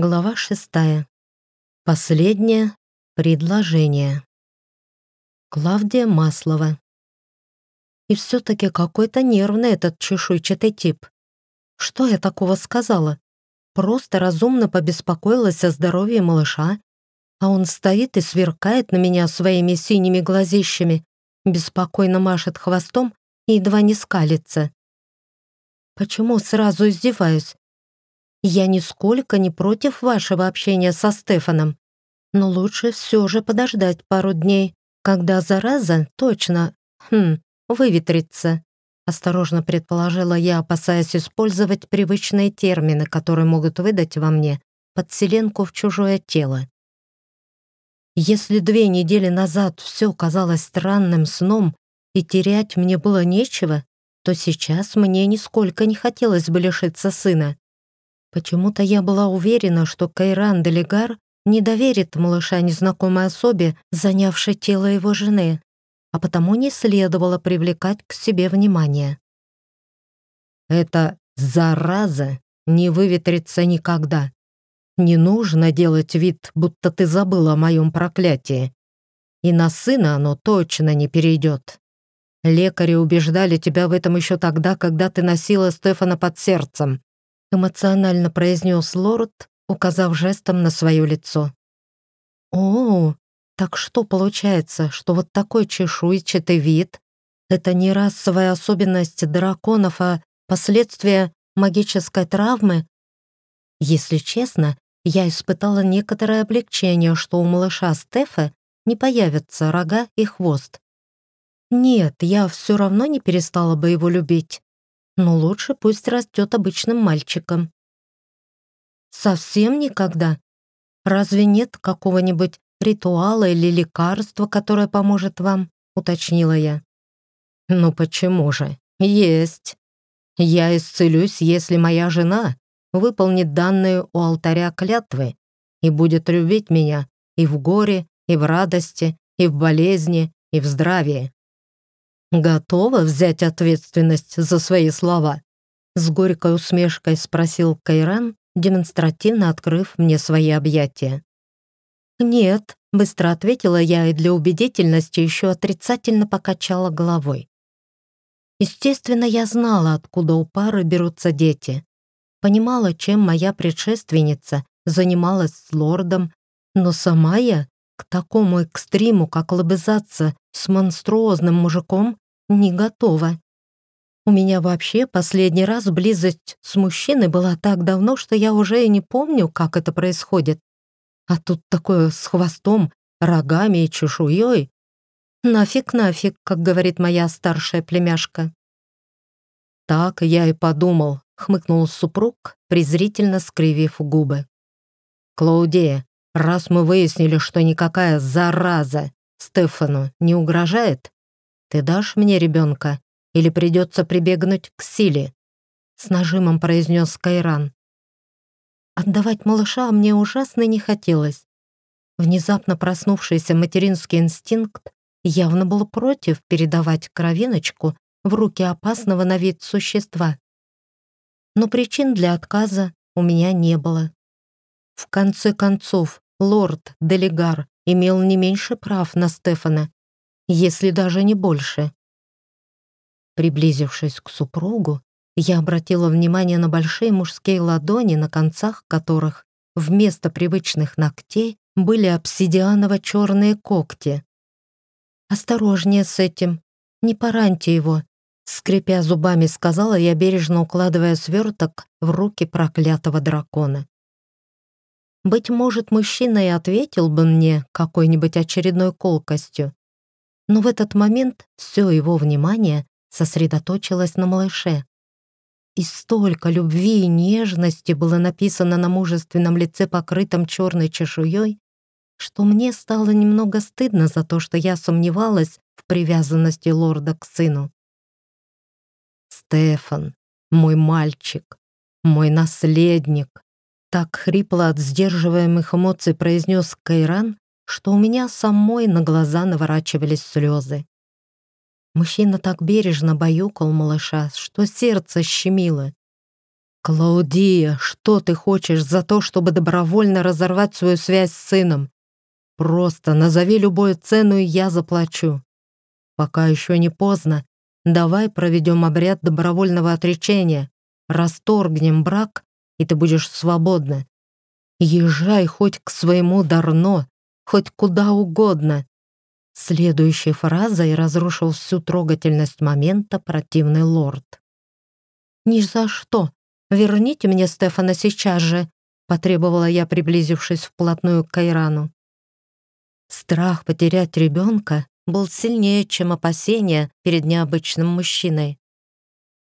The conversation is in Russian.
Глава шестая. Последнее предложение. Клавдия Маслова. И все-таки какой-то нервный этот чешуйчатый тип. Что я такого сказала? Просто разумно побеспокоилась о здоровье малыша, а он стоит и сверкает на меня своими синими глазищами, беспокойно машет хвостом и едва не скалится. Почему сразу издеваюсь? Я нисколько не против вашего общения со Стефаном, но лучше все же подождать пару дней, когда зараза точно, хм, выветрится. Осторожно предположила я, опасаясь использовать привычные термины, которые могут выдать во мне подселенку в чужое тело. Если две недели назад все казалось странным сном и терять мне было нечего, то сейчас мне нисколько не хотелось бы лишиться сына. Почему-то я была уверена, что Кайран Делегар не доверит малыша незнакомой особе, занявшей тело его жены, а потому не следовало привлекать к себе внимание. «Эта зараза не выветрится никогда. Не нужно делать вид, будто ты забыла о моем проклятии. И на сына оно точно не перейдет. Лекари убеждали тебя в этом еще тогда, когда ты носила Стефана под сердцем эмоционально произнес лорд, указав жестом на свое лицо. «О, так что получается, что вот такой чешуйчатый вид — это не расовая особенность драконов, а последствия магической травмы? Если честно, я испытала некоторое облегчение, что у малыша Стефа не появятся рога и хвост. Нет, я все равно не перестала бы его любить но лучше пусть растет обычным мальчиком. Совсем никогда? Разве нет какого-нибудь ритуала или лекарства, которое поможет вам? Уточнила я. Ну почему же? Есть. Я исцелюсь, если моя жена выполнит данные у алтаря клятвы и будет любить меня и в горе, и в радости, и в болезни, и в здравии. «Готова взять ответственность за свои слова?» С горькой усмешкой спросил Кайран, демонстративно открыв мне свои объятия. «Нет», — быстро ответила я и для убедительности еще отрицательно покачала головой. Естественно, я знала, откуда у пары берутся дети. Понимала, чем моя предшественница занималась с лордом, но сама я к такому экстриму, как лобызаться с монструозным мужиком, не готова. У меня вообще последний раз близость с мужчиной была так давно, что я уже и не помню, как это происходит. А тут такое с хвостом, рогами и чешуей. Нафиг, нафиг, как говорит моя старшая племяшка. Так я и подумал, хмыкнул супруг, презрительно скривив губы. Клаудия, раз мы выяснили, что никакая зараза Стефану не угрожает, ты дашь мне ребенка или придется прибегнуть к силе?» С нажимом произнес Кайран. Отдавать малыша мне ужасно не хотелось. Внезапно проснувшийся материнский инстинкт явно был против передавать кровиночку в руки опасного на вид существа. Но причин для отказа у меня не было. В конце концов, лорд Делегар имел не меньше прав на Стефана, если даже не больше. Приблизившись к супругу, я обратила внимание на большие мужские ладони, на концах которых вместо привычных ногтей были обсидианово-черные когти. «Осторожнее с этим, не пораньте его», скрипя зубами, сказала я, бережно укладывая сверток в руки проклятого дракона. Быть может, мужчина и ответил бы мне какой-нибудь очередной колкостью, но в этот момент все его внимание сосредоточилось на малыше. И столько любви и нежности было написано на мужественном лице, покрытом черной чешуей, что мне стало немного стыдно за то, что я сомневалась в привязанности лорда к сыну. «Стефан, мой мальчик, мой наследник», так хрипло от сдерживаемых эмоций произнес Кайран, что у меня самой на глаза наворачивались слезы. Мужчина так бережно баюкал малыша, что сердце щемило. «Клаудия, что ты хочешь за то, чтобы добровольно разорвать свою связь с сыном? Просто назови любую цену, и я заплачу. Пока еще не поздно. Давай проведем обряд добровольного отречения, расторгнем брак, и ты будешь свободна. Езжай хоть к своему Дарно, хоть куда угодно». Следующей фразой разрушил всю трогательность момента противный лорд. «Ни за что! Верните мне Стефана сейчас же!» потребовала я, приблизившись вплотную к Кайрану. Страх потерять ребенка был сильнее, чем опасение перед необычным мужчиной.